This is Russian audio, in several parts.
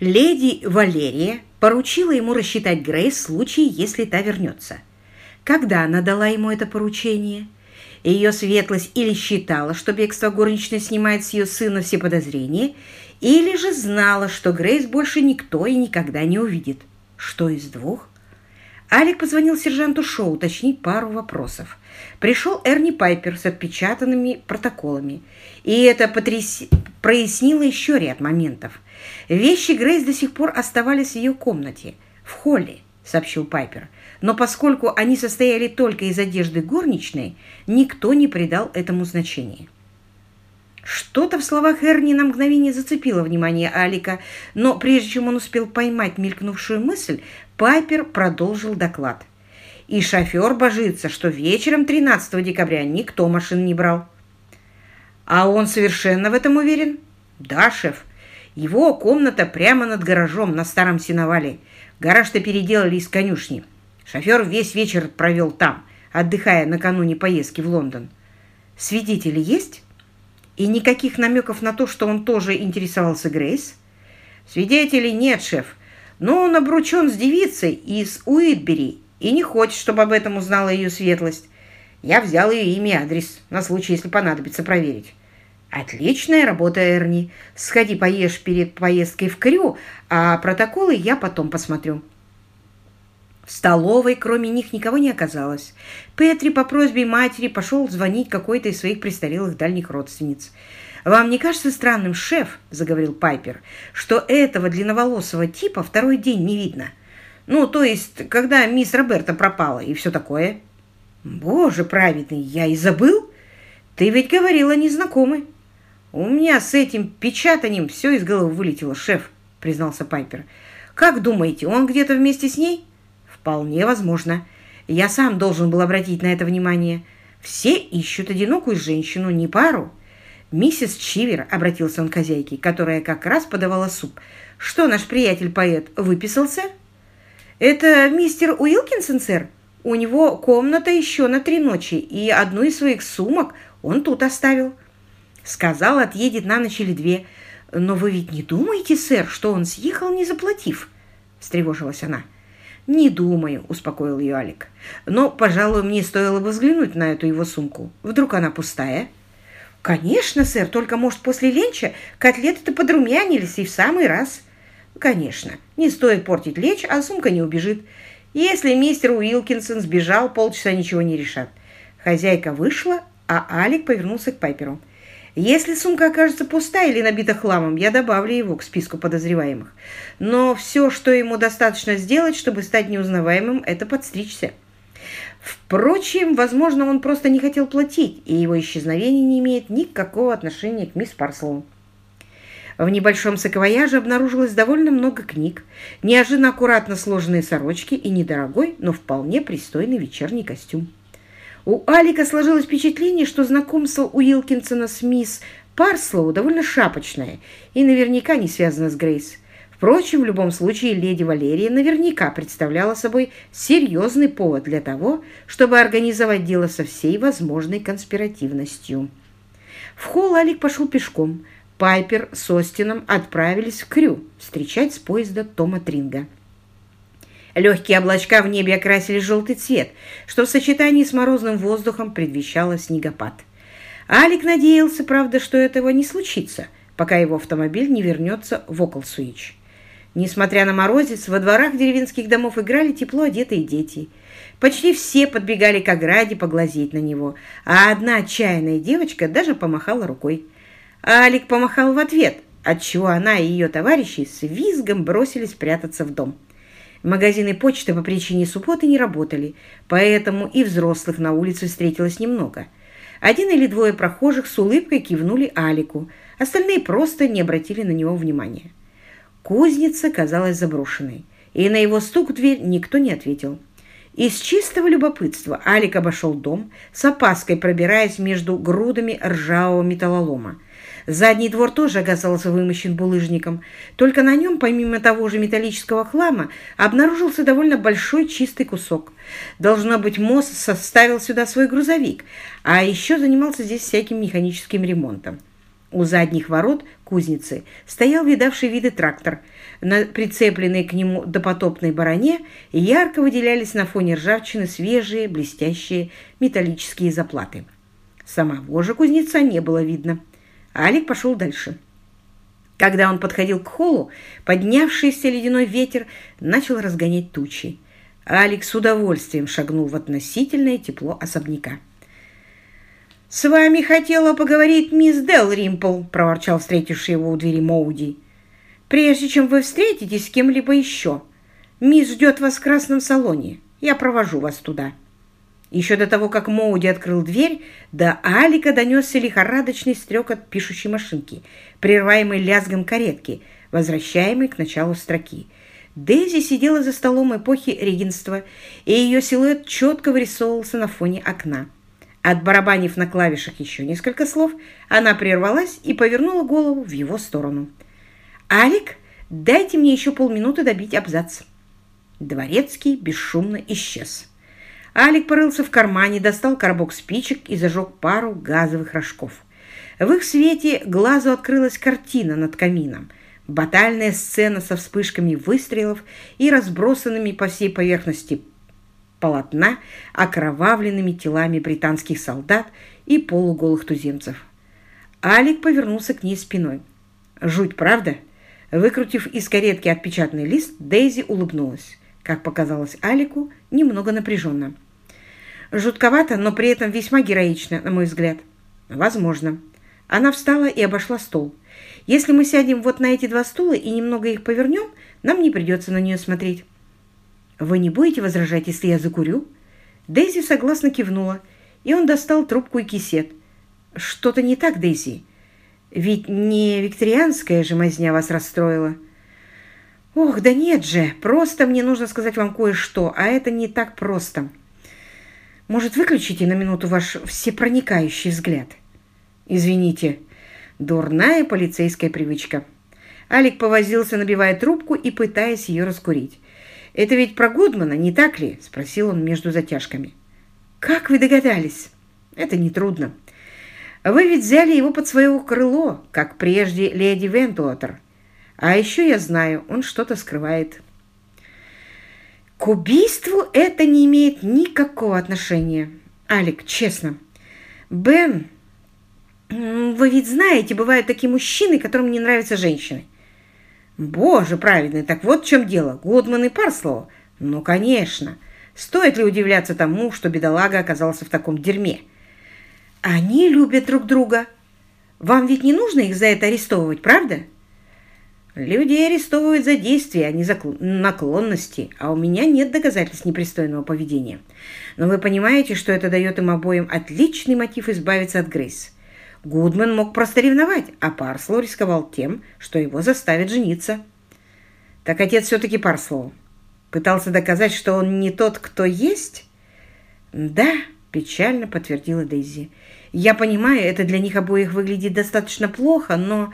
Леди Валерия поручила ему рассчитать Грейс в случае, если та вернется. Когда она дала ему это поручение? Ее светлость или считала, что бегство горничной снимает с ее сына все подозрения, или же знала, что Грейс больше никто и никогда не увидит. Что из двух? Алик позвонил сержанту Шоу уточнить пару вопросов. Пришел Эрни Пайпер с отпечатанными протоколами, и это потряс... прояснило еще ряд моментов. Вещи Грейс до сих пор оставались в ее комнате, в холле, сообщил Пайпер. Но поскольку они состояли только из одежды горничной, никто не придал этому значения. Что-то в словах Эрни на мгновение зацепило внимание Алика, но прежде чем он успел поймать мелькнувшую мысль, Пайпер продолжил доклад. И шофер божится, что вечером 13 декабря никто машин не брал. А он совершенно в этом уверен? Да, шеф. Его комната прямо над гаражом на старом сеновале. Гараж-то переделали из конюшни. Шофер весь вечер провел там, отдыхая накануне поездки в Лондон. Свидетели есть? И никаких намеков на то, что он тоже интересовался Грейс? Свидетелей нет, шеф. Но он обручен с девицей из Уитбери и не хочет, чтобы об этом узнала ее светлость. Я взял ее имя и адрес, на случай, если понадобится проверить. Отличная работа, Эрни. Сходи поешь перед поездкой в Крю, а протоколы я потом посмотрю. В столовой кроме них никого не оказалось. Петри по просьбе матери пошел звонить какой-то из своих престарелых дальних родственниц. «Вам не кажется странным, шеф, — заговорил Пайпер, — что этого длинноволосого типа второй день не видно? Ну, то есть, когда мисс Роберта пропала и все такое?» «Боже праведный, я и забыл! Ты ведь говорила незнакомый!» «У меня с этим печатанием все из головы вылетело, шеф», — признался Пайпер. «Как думаете, он где-то вместе с ней?» Вполне возможно. Я сам должен был обратить на это внимание. Все ищут одинокую женщину, не пару. Миссис Чивер, обратился он к хозяйке, которая как раз подавала суп. Что наш приятель-поэт выписался? Это мистер Уилкинсон, сэр. У него комната еще на три ночи, и одну из своих сумок он тут оставил. Сказал, отъедет на ночь или две. Но вы ведь не думаете, сэр, что он съехал, не заплатив? Встревожилась она. «Не думаю», — успокоил ее Алик. «Но, пожалуй, мне стоило бы взглянуть на эту его сумку. Вдруг она пустая?» «Конечно, сэр, только, может, после ленча котлеты-то подрумянились и в самый раз». «Конечно, не стоит портить лечь, а сумка не убежит. Если мистер Уилкинсон сбежал, полчаса ничего не решат». Хозяйка вышла, а Алик повернулся к Пайперу. Если сумка окажется пустая или набита хламом, я добавлю его к списку подозреваемых. Но все, что ему достаточно сделать, чтобы стать неузнаваемым, это подстричься. Впрочем, возможно, он просто не хотел платить, и его исчезновение не имеет никакого отношения к мисс Парслоу. В небольшом саквояже обнаружилось довольно много книг, неожиданно аккуратно сложенные сорочки и недорогой, но вполне пристойный вечерний костюм. У Алика сложилось впечатление, что знакомство Уилкинсона с мисс Парслоу довольно шапочное и наверняка не связано с Грейс. Впрочем, в любом случае, леди Валерия наверняка представляла собой серьезный повод для того, чтобы организовать дело со всей возможной конспиративностью. В холл Алик пошел пешком. Пайпер с Остином отправились в Крю встречать с поезда Тома Тринга. Легкие облачка в небе окрасили желтый цвет, что в сочетании с морозным воздухом предвещало снегопад. Алик надеялся, правда, что этого не случится, пока его автомобиль не вернется в Околсуич. Несмотря на морозец, во дворах деревенских домов играли тепло одетые дети. Почти все подбегали к ограде поглазеть на него, а одна отчаянная девочка даже помахала рукой. Алик помахал в ответ, отчего она и ее товарищи с визгом бросились прятаться в дом. Магазины почты по причине субботы не работали, поэтому и взрослых на улице встретилось немного. Один или двое прохожих с улыбкой кивнули Алику, остальные просто не обратили на него внимания. Кузница казалась заброшенной, и на его стук в дверь никто не ответил. Из чистого любопытства Алик обошел дом, с опаской пробираясь между грудами ржавого металлолома. Задний двор тоже оказался вымощен булыжником, только на нем, помимо того же металлического хлама, обнаружился довольно большой чистый кусок. Должно быть, мост составил сюда свой грузовик, а еще занимался здесь всяким механическим ремонтом. У задних ворот кузницы стоял видавший виды трактор. На прицепленной к нему допотопной бароне ярко выделялись на фоне ржавчины свежие, блестящие металлические заплаты. Самого же кузнеца не было видно. Алик пошел дальше. Когда он подходил к холлу, поднявшийся ледяной ветер начал разгонять тучи. Алик с удовольствием шагнул в относительное тепло особняка. «С вами хотела поговорить мисс Дел Римпл», — проворчал встретивший его у двери Моуди. «Прежде чем вы встретитесь с кем-либо еще, мисс ждет вас в красном салоне. Я провожу вас туда». Еще до того, как Моуди открыл дверь, до Алика донесся лихорадочный стрек от пишущей машинки, прерываемый лязгом каретки, возвращаемый к началу строки. Дейзи сидела за столом эпохи регенства, и ее силуэт четко вырисовывался на фоне окна. Отбарабанив на клавишах еще несколько слов, она прервалась и повернула голову в его сторону. «Алик, дайте мне еще полминуты добить абзац». Дворецкий бесшумно исчез. Алик порылся в кармане, достал коробок спичек и зажег пару газовых рожков. В их свете глазу открылась картина над камином. Батальная сцена со вспышками выстрелов и разбросанными по всей поверхности полотна окровавленными телами британских солдат и полуголых туземцев. Алик повернулся к ней спиной. «Жуть, правда?» Выкрутив из каретки отпечатанный лист, Дейзи улыбнулась. Как показалось Алику, немного напряженно. Жутковато, но при этом весьма героично, на мой взгляд. Возможно. Она встала и обошла стол. Если мы сядем вот на эти два стула и немного их повернем, нам не придется на нее смотреть. Вы не будете возражать, если я закурю? Дейзи согласно кивнула, и он достал трубку и кисет. Что-то не так, Дейзи? Ведь не викторианская же мазня вас расстроила. Ох, да нет же, просто мне нужно сказать вам кое-что, а это не так просто. Может, выключите на минуту ваш всепроникающий взгляд? Извините, дурная полицейская привычка. Алик повозился, набивая трубку и пытаясь ее раскурить. «Это ведь про Гудмана, не так ли?» – спросил он между затяжками. «Как вы догадались?» «Это нетрудно. Вы ведь взяли его под свое крыло, как прежде леди Вентуотер. А еще я знаю, он что-то скрывает». К убийству это не имеет никакого отношения. Алик, честно. Бен, вы ведь знаете, бывают такие мужчины, которым не нравятся женщины. Боже праведный, так вот в чем дело. Гудман и Парслоу? Ну, конечно. Стоит ли удивляться тому, что бедолага оказался в таком дерьме? Они любят друг друга. Вам ведь не нужно их за это арестовывать, правда? Людей арестовывают за действия, а не за наклонности, а у меня нет доказательств непристойного поведения. Но вы понимаете, что это дает им обоим отличный мотив избавиться от Грейс. Гудман мог просто ревновать, а Парслоу рисковал тем, что его заставят жениться. Так отец все-таки Парслоу. Пытался доказать, что он не тот, кто есть? Да, печально подтвердила Дейзи. Я понимаю, это для них обоих выглядит достаточно плохо, но...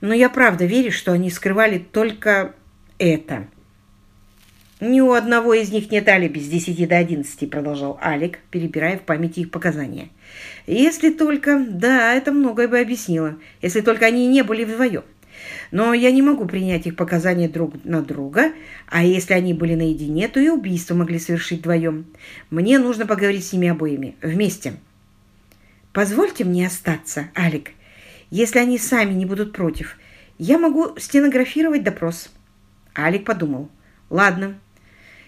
Но я правда верю, что они скрывали только это. «Ни у одного из них нет алиби с 10 до 11», продолжал Алик, перебирая в памяти их показания. «Если только... Да, это многое бы объяснило, если только они не были вдвоем. Но я не могу принять их показания друг на друга, а если они были наедине, то и убийство могли совершить вдвоем. Мне нужно поговорить с ними обоими, вместе». «Позвольте мне остаться, Алик», если они сами не будут против. Я могу стенографировать допрос». Алик подумал. «Ладно,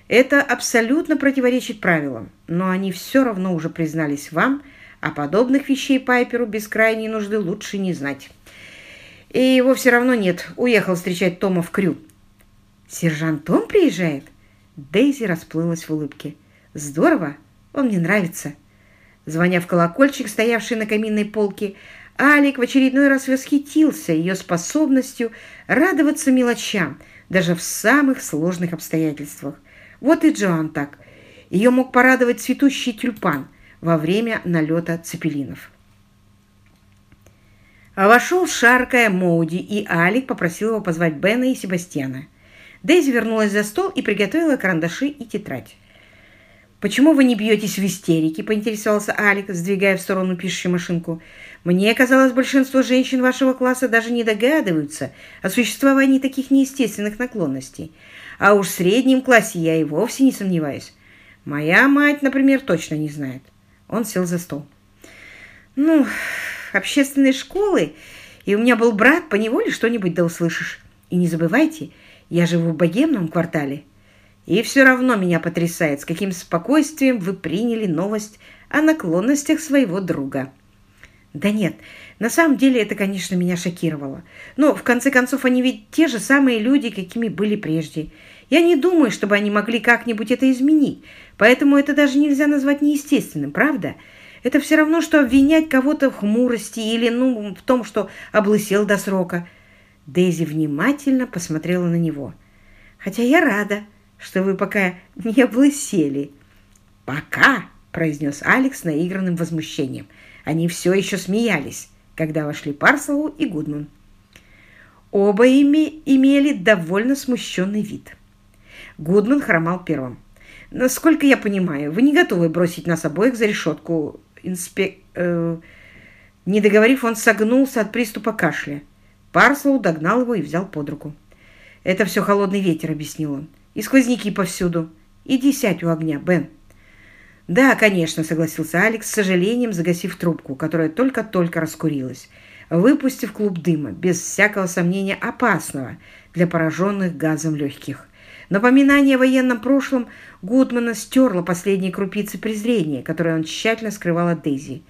это абсолютно противоречит правилам, но они все равно уже признались вам, а подобных вещей Пайперу без крайней нужды лучше не знать. И его все равно нет, уехал встречать Тома в Крю». «Сержант Том приезжает?» Дейзи расплылась в улыбке. «Здорово, он мне нравится». Звоня в колокольчик, стоявший на каминной полке, Алик в очередной раз восхитился ее способностью радоваться мелочам, даже в самых сложных обстоятельствах. Вот и Джоан так. Ее мог порадовать цветущий тюльпан во время налета цепелинов. Вошел шаркая Моуди, и Алик попросил его позвать Бена и Себастьяна. Дейзи вернулась за стол и приготовила карандаши и тетрадь. «Почему вы не бьетесь в истерике?» – поинтересовался Алик, сдвигая в сторону пишущую машинку. «Мне казалось, большинство женщин вашего класса даже не догадываются о существовании таких неестественных наклонностей. А уж в среднем классе я и вовсе не сомневаюсь. Моя мать, например, точно не знает». Он сел за стол. «Ну, общественные школы, и у меня был брат, поневоле что-нибудь да услышишь. И не забывайте, я живу в богемном квартале». И все равно меня потрясает, с каким спокойствием вы приняли новость о наклонностях своего друга. Да нет, на самом деле это, конечно, меня шокировало. Но, в конце концов, они ведь те же самые люди, какими были прежде. Я не думаю, чтобы они могли как-нибудь это изменить, поэтому это даже нельзя назвать неестественным, правда? Это все равно, что обвинять кого-то в хмурости или, ну, в том, что облысел до срока. Дейзи внимательно посмотрела на него. «Хотя я рада, что вы пока не облысели». «Пока!» – произнес Алекс наигранным возмущением. Они все еще смеялись, когда вошли Парселу и Гудман. Оба ими имели довольно смущенный вид. Гудман хромал первым. «Насколько я понимаю, вы не готовы бросить нас обоих за решетку, инспек...» э... Не договорив, он согнулся от приступа кашля. Парслоу догнал его и взял под руку. «Это все холодный ветер», — объяснил он. И сквозняки повсюду. Иди сядь у огня, Бен. Да, конечно, согласился Алекс, с сожалением загасив трубку, которая только-только раскурилась, выпустив клуб дыма, без всякого сомнения опасного для пораженных газом легких. Напоминание о военном прошлом Гудмана стерло последние крупицы презрения, которые он тщательно скрывал от Дейзи.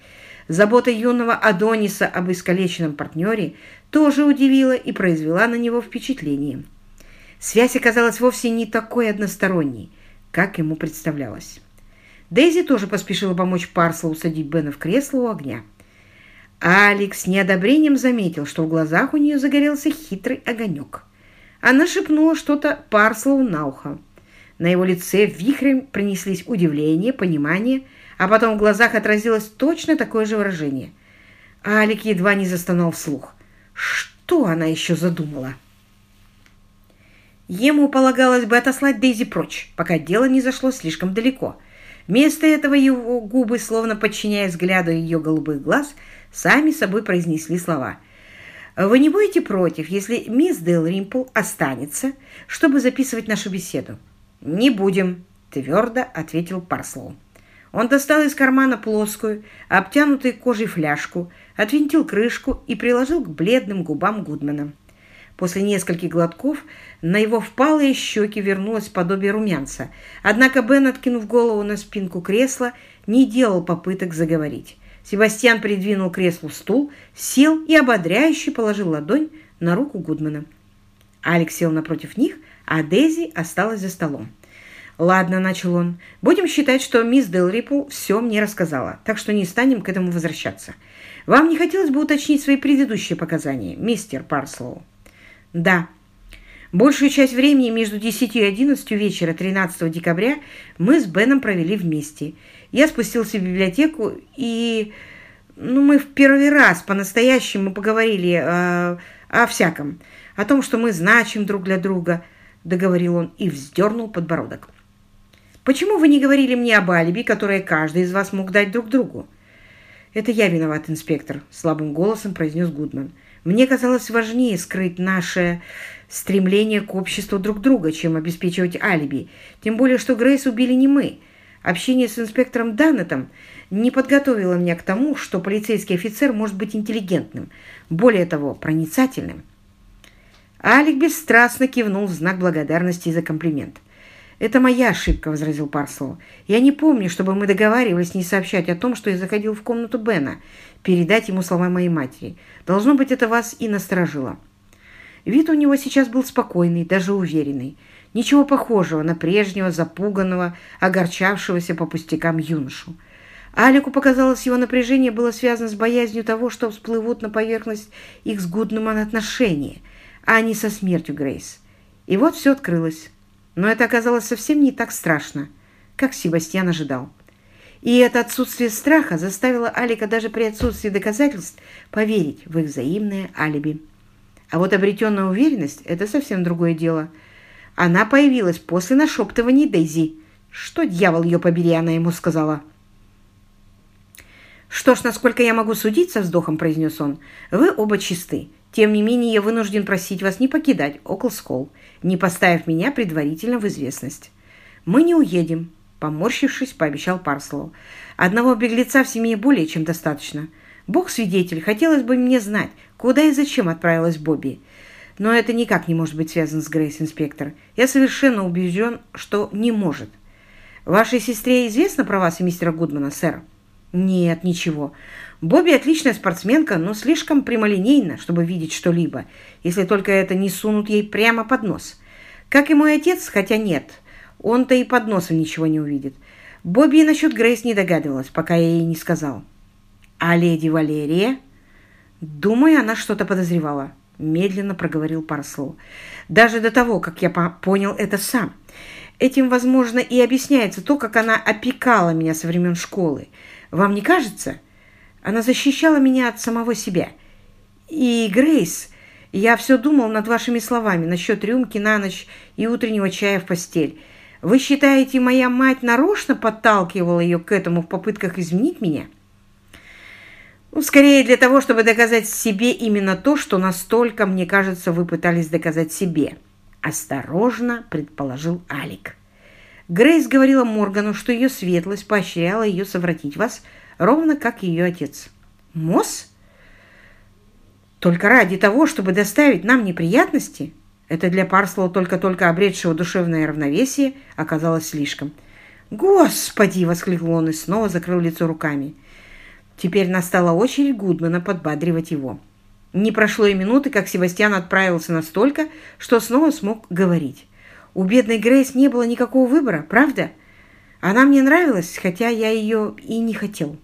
Забота юного Адониса об искалеченном партнере тоже удивила и произвела на него впечатление. Связь оказалась вовсе не такой односторонней, как ему представлялось. Дейзи тоже поспешила помочь Парслу усадить Бена в кресло у огня. Алекс с неодобрением заметил, что в глазах у нее загорелся хитрый огонек. Она шепнула что-то Парслоу на ухо. На его лице вихрем принеслись удивление, понимание, а потом в глазах отразилось точно такое же выражение. Алик едва не застонал вслух. Что она еще задумала? Ему полагалось бы отослать Дейзи прочь, пока дело не зашло слишком далеко. Вместо этого его губы, словно подчиняясь взгляду ее голубых глаз, сами собой произнесли слова. «Вы не будете против, если мисс Дэл Римпл останется, чтобы записывать нашу беседу?» «Не будем», — твердо ответил Парслоу. Он достал из кармана плоскую, обтянутую кожей фляжку, отвинтил крышку и приложил к бледным губам Гудмана. После нескольких глотков на его впалые щеки вернулось подобие румянца. Однако Бен, откинув голову на спинку кресла, не делал попыток заговорить. Себастьян придвинул креслу стул, сел и ободряюще положил ладонь на руку Гудмана. Алекс сел напротив них, а Дейзи осталась за столом. «Ладно», — начал он, — «будем считать, что мисс Делрипл все мне рассказала, так что не станем к этому возвращаться. Вам не хотелось бы уточнить свои предыдущие показания, мистер Парслоу?» Да. Большую часть времени между 10 и 11 вечера 13 декабря мы с Беном провели вместе. Я спустился в библиотеку, и ну, мы в первый раз по-настоящему поговорили э, о всяком, о том, что мы значим друг для друга, договорил он и вздернул подбородок. Почему вы не говорили мне об алиби, которое каждый из вас мог дать друг другу? Это я виноват, инспектор, слабым голосом произнес Гудман. Мне казалось важнее скрыть наше стремление к обществу друг друга, чем обеспечивать алиби. Тем более, что Грейс убили не мы. Общение с инспектором Даннетом не подготовило меня к тому, что полицейский офицер может быть интеллигентным, более того, проницательным. Алик бесстрастно кивнул в знак благодарности за комплимент. «Это моя ошибка», — возразил Парслоу. «Я не помню, чтобы мы договаривались не сообщать о том, что я заходил в комнату Бена передать ему слова моей матери. Должно быть, это вас и насторожило. Вид у него сейчас был спокойный, даже уверенный. Ничего похожего на прежнего, запуганного, огорчавшегося по пустякам юношу. Алику показалось, его напряжение было связано с боязнью того, что всплывут на поверхность их с Гудным отношения, а не со смертью Грейс. И вот все открылось. Но это оказалось совсем не так страшно, как Себастьян ожидал. И это отсутствие страха заставило Алика даже при отсутствии доказательств поверить в их взаимное алиби. А вот обретенная уверенность – это совсем другое дело. Она появилась после нашептываний Дейзи, Что, дьявол ее побери, она ему сказала. «Что ж, насколько я могу судить, со вздохом произнес он, вы оба чисты. Тем не менее, я вынужден просить вас не покидать Оклсколл, не поставив меня предварительно в известность. Мы не уедем, поморщившись, пообещал Парслоу. Одного беглеца в семье более чем достаточно. Бог свидетель, хотелось бы мне знать, куда и зачем отправилась Бобби. Но это никак не может быть связано с Грейс, инспектор. Я совершенно убежден, что не может. Вашей сестре известно про вас и мистера Гудмана, сэр? Нет, ничего. Бобби отличная спортсменка, но слишком прямолинейна, чтобы видеть что-либо, если только это не сунут ей прямо под нос. Как и мой отец, хотя нет, он-то и под носом ничего не увидит. Бобби и насчет Грейс не догадывалась, пока я ей не сказал. А леди Валерия? Думаю, она что-то подозревала, медленно проговорил Парслоу. Даже до того, как я понял это сам. Этим, возможно, и объясняется то, как она опекала меня со времен школы. Вам не кажется? Она защищала меня от самого себя. И, Грейс, я все думал над вашими словами насчет рюмки на ночь и утреннего чая в постель. Вы считаете, моя мать нарочно подталкивала ее к этому в попытках изменить меня? Ну, скорее для того, чтобы доказать себе именно то, что настолько, мне кажется, вы пытались доказать себе. Осторожно, предположил Алик. Грейс говорила Моргану, что ее светлость поощряла ее совратить вас, ровно как ее отец. Мосс? Только ради того, чтобы доставить нам неприятности? Это для Парслоу, только-только обретшего душевное равновесие, оказалось слишком. «Господи!» — воскликнул он и снова закрыл лицо руками. Теперь настала очередь Гудмана подбадривать его. Не прошло и минуты, как Себастьян отправился настолько, что снова смог говорить. У бедной Грейс не было никакого выбора, правда? Она мне нравилась, хотя я ее и не хотел.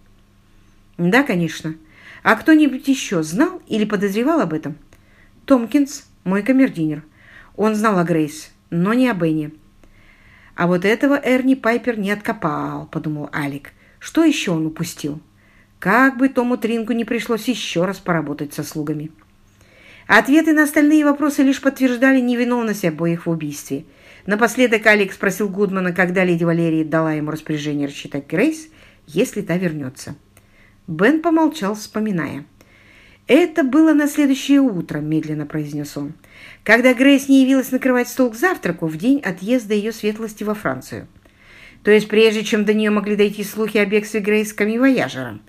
Да, конечно. А кто-нибудь еще знал или подозревал об этом? Томкинс, мой камердинер. Он знал о Грейс, но не о Бенни. А вот этого Эрни Пайпер не откопал, подумал Алик. Что еще он упустил? Как бы Тому Трингу не пришлось еще раз поработать со слугами. Ответы на остальные вопросы лишь подтверждали невиновность обоих в убийстве. Напоследок Алик спросил Гудмана, когда леди Валерия дала ему распоряжение рассчитать Грейс, если та вернется. Бен помолчал, вспоминая. «Это было на следующее утро», — медленно произнес он когда Грейс не явилась накрывать стол к завтраку в день отъезда ее светлости во Францию. То есть прежде чем до нее могли дойти слухи о бегстве Грейс камевояжера.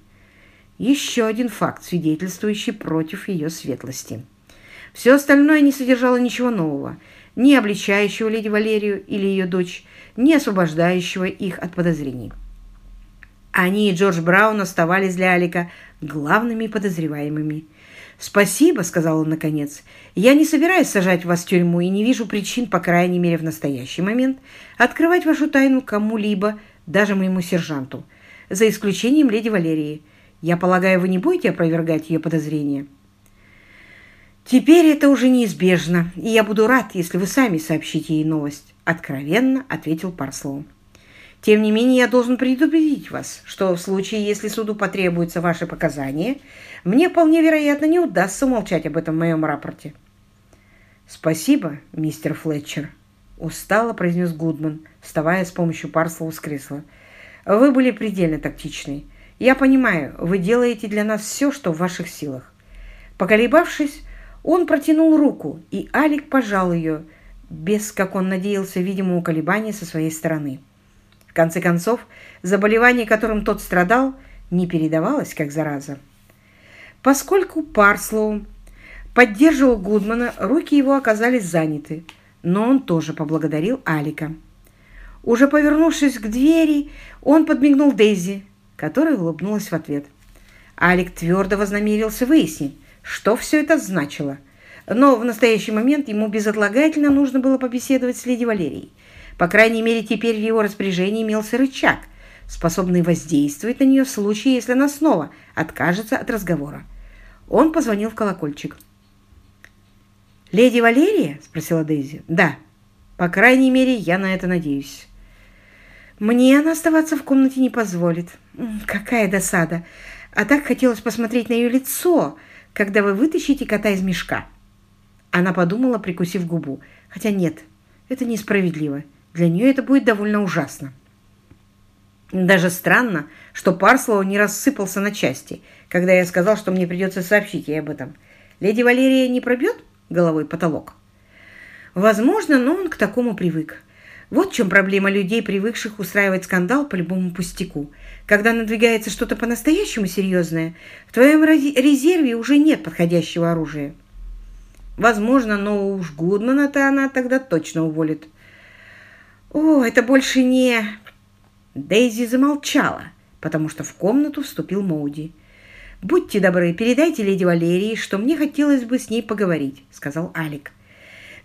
Еще один факт, свидетельствующий против ее светлости. Все остальное не содержало ничего нового, ни обличающего леди Валерию или ее дочь, ни освобождающего их от подозрений. Они и Джордж Браун оставались для Алика главными подозреваемыми – «Спасибо», — сказал он наконец. «Я не собираюсь сажать вас в тюрьму и не вижу причин, по крайней мере в настоящий момент, открывать вашу тайну кому-либо, даже моему сержанту, за исключением леди Валерии. Я полагаю, вы не будете опровергать ее подозрения?» «Теперь это уже неизбежно, и я буду рад, если вы сами сообщите ей новость», — откровенно ответил Парслоу. Тем не менее, я должен предупредить вас, что в случае, если суду потребуются ваши показания, мне вполне вероятно не удастся умолчать об этом в моем рапорте. «Спасибо, мистер Флетчер», — устало произнес Гудман, вставая с помощью парслова с кресла. «Вы были предельно тактичны. Я понимаю, вы делаете для нас все, что в ваших силах». Поколебавшись, он протянул руку, и Алик пожал ее, без, как он надеялся, видимого колебания со своей стороны конце концов, заболевание, которым тот страдал, не передавалось как зараза. Поскольку Парслоу поддерживал Гудмана, руки его оказались заняты, но он тоже поблагодарил Алика. Уже повернувшись к двери, он подмигнул Дейзи, которая улыбнулась в ответ. Алик твердо вознамерился выяснить, что все это значило. Но в настоящий момент ему безотлагательно нужно было побеседовать с леди Валерией – по крайней мере, теперь в его распоряжении имелся рычаг, способный воздействовать на нее в случае, если она снова откажется от разговора. Он позвонил в колокольчик. «Леди Валерия?» – спросила Дейзи. «Да. По крайней мере, я на это надеюсь». «Мне она оставаться в комнате не позволит. Какая досада! А так хотелось посмотреть на ее лицо, когда вы вытащите кота из мешка». Она подумала, прикусив губу. «Хотя нет, это несправедливо. Для нее это будет довольно ужасно. Даже странно, что Парслоу не рассыпался на части, когда я сказал, что мне придется сообщить ей об этом. Леди Валерия не пробьет головой потолок? Возможно, но он к такому привык. Вот в чем проблема людей, привыкших устраивать скандал по любому пустяку. Когда надвигается что-то по-настоящему серьезное, в твоем резерве уже нет подходящего оружия. Возможно, но уж Гудмана-то она тогда точно уволит. О, это больше не... Дейзи замолчала, потому что в комнату вступил Моуди. «Будьте добры, передайте леди Валерии, что мне хотелось бы с ней поговорить», — сказал Алик.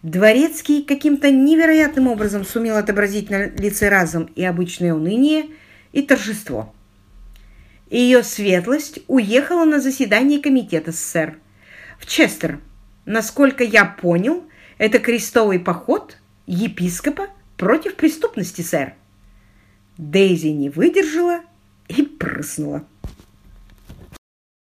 Дворецкий каким-то невероятным образом сумел отобразить на лице разом и обычное уныние, и торжество. Ее светлость уехала на заседание комитета, сэр. В Честер. Насколько я понял, это крестовый поход епископа против преступности, сэр. Дейзи не выдержала и прыснула.